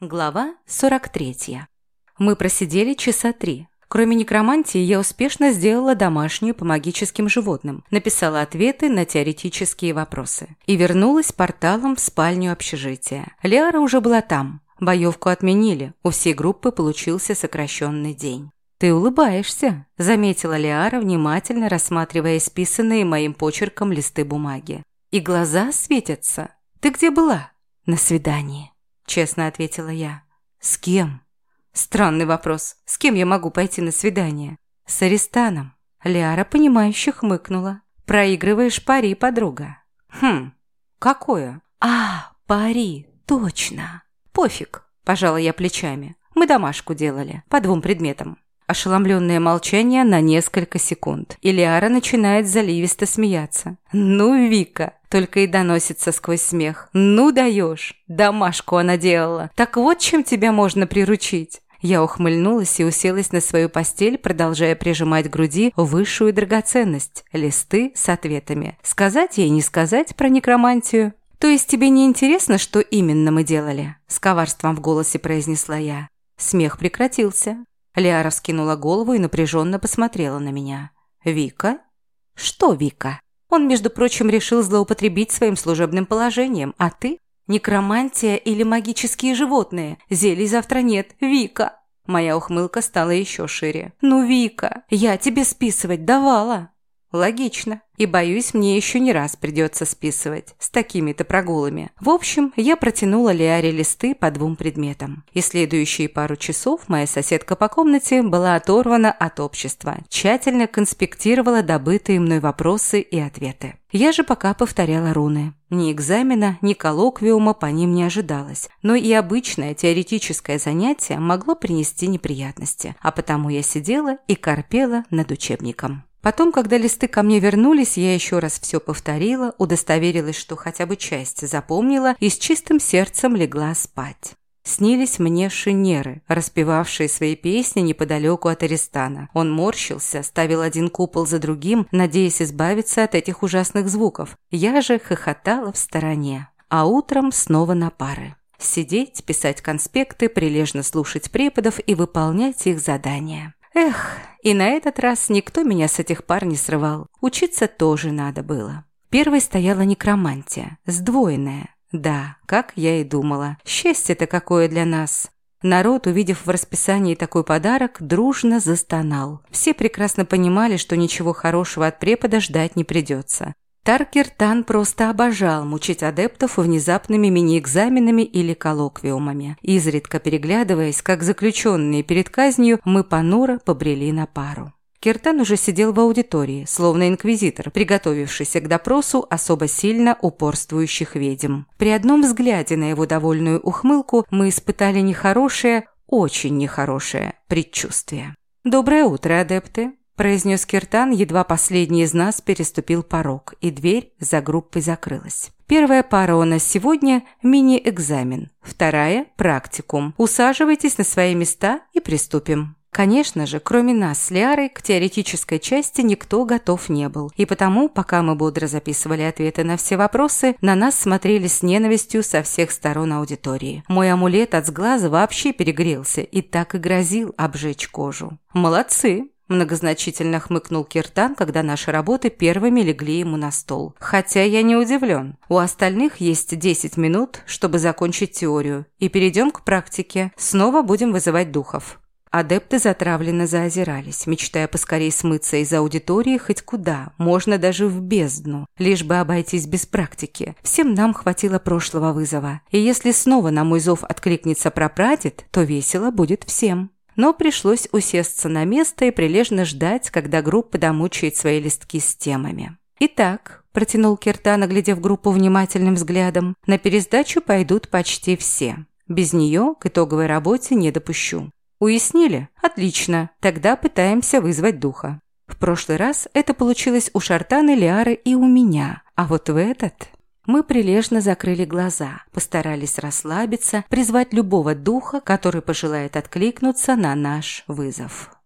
Глава 43. Мы просидели часа три. Кроме некромантии, я успешно сделала домашнюю по магическим животным, написала ответы на теоретические вопросы и вернулась порталом в спальню общежития. Лиара уже была там. Боевку отменили, у всей группы получился сокращенный день. «Ты улыбаешься», – заметила Лиара, внимательно рассматривая исписанные моим почерком листы бумаги. «И глаза светятся. Ты где была?» «На свидании», – честно ответила я. «С кем?» «Странный вопрос. С кем я могу пойти на свидание?» «С Аристаном». Лиара, понимающе хмыкнула. «Проигрываешь пари, подруга». «Хм, какое?» «А, пари, точно». «Пофиг», – пожала я плечами. «Мы домашку делали, по двум предметам». Ошеломленное молчание на несколько секунд. Илиара начинает заливисто смеяться. «Ну, Вика!» Только и доносится сквозь смех. «Ну даешь! Домашку она делала! Так вот чем тебя можно приручить!» Я ухмыльнулась и уселась на свою постель, продолжая прижимать к груди высшую драгоценность – листы с ответами. Сказать ей не сказать про некромантию. «То есть тебе не интересно, что именно мы делали?» – с коварством в голосе произнесла я. Смех прекратился. Лиара вскинула голову и напряженно посмотрела на меня. «Вика?» «Что Вика?» Он, между прочим, решил злоупотребить своим служебным положением, а ты? Некромантия или магические животные? Зелий завтра нет. Вика!» Моя ухмылка стала еще шире. «Ну, Вика, я тебе списывать давала!» Логично. И, боюсь, мне еще не раз придется списывать. С такими-то прогулами. В общем, я протянула Лиаре листы по двум предметам. И следующие пару часов моя соседка по комнате была оторвана от общества. Тщательно конспектировала добытые мной вопросы и ответы. Я же пока повторяла руны. Ни экзамена, ни коллоквиума по ним не ожидалось. Но и обычное теоретическое занятие могло принести неприятности. А потому я сидела и корпела над учебником. Потом, когда листы ко мне вернулись, я еще раз все повторила, удостоверилась, что хотя бы часть запомнила и с чистым сердцем легла спать. Снились мне шинеры, распевавшие свои песни неподалеку от Аристана. Он морщился, ставил один купол за другим, надеясь избавиться от этих ужасных звуков. Я же хохотала в стороне. А утром снова на пары. Сидеть, писать конспекты, прилежно слушать преподов и выполнять их задания. Эх, и на этот раз никто меня с этих пар не срывал. Учиться тоже надо было. Первой стояла некромантия, сдвоенная. Да, как я и думала. Счастье-то какое для нас. Народ, увидев в расписании такой подарок, дружно застонал. Все прекрасно понимали, что ничего хорошего от препода ждать не придется. Таркертан просто обожал мучить адептов внезапными мини-экзаменами или коллоквиумами. Изредка переглядываясь, как заключенные перед казнью, мы понуро побрели на пару. Киртан уже сидел в аудитории, словно инквизитор, приготовившийся к допросу особо сильно упорствующих ведьм. При одном взгляде на его довольную ухмылку мы испытали нехорошее, очень нехорошее предчувствие. «Доброе утро, адепты!» Произнес Киртан, едва последний из нас переступил порог, и дверь за группой закрылась. Первая пара у нас сегодня – мини-экзамен. Вторая – практикум. Усаживайтесь на свои места и приступим. Конечно же, кроме нас с Лиарой, к теоретической части никто готов не был. И потому, пока мы бодро записывали ответы на все вопросы, на нас смотрели с ненавистью со всех сторон аудитории. Мой амулет от сглаза вообще перегрелся и так и грозил обжечь кожу. «Молодцы!» Многозначительно хмыкнул Киртан, когда наши работы первыми легли ему на стол. Хотя я не удивлен. У остальных есть 10 минут, чтобы закончить теорию. И перейдем к практике. Снова будем вызывать духов. Адепты затравленно заозирались, мечтая поскорее смыться из аудитории хоть куда, можно даже в бездну, лишь бы обойтись без практики. Всем нам хватило прошлого вызова. И если снова на мой зов откликнется прапрадед, то весело будет всем но пришлось усесться на место и прилежно ждать, когда группа домучает свои листки с темами. «Итак», – протянул Киртан, оглядев группу внимательным взглядом, – «на пересдачу пойдут почти все. Без нее к итоговой работе не допущу». «Уяснили? Отлично. Тогда пытаемся вызвать духа». В прошлый раз это получилось у Шартаны, Лиары и у меня, а вот в этот... Мы прилежно закрыли глаза, постарались расслабиться, призвать любого духа, который пожелает откликнуться на наш вызов.